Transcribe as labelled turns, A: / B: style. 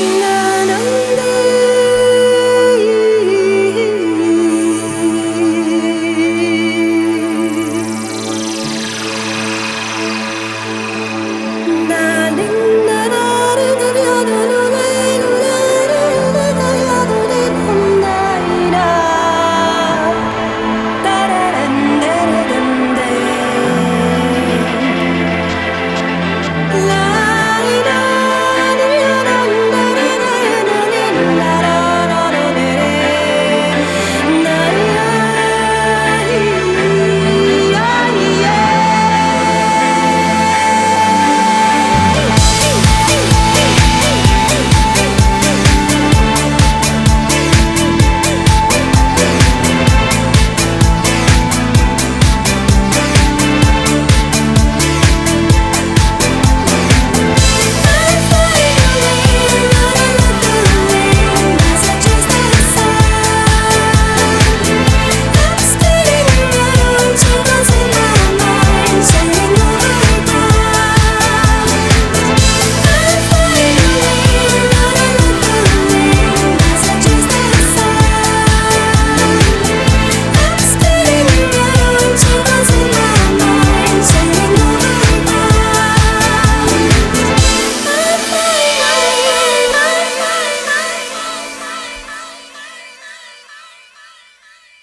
A: na na na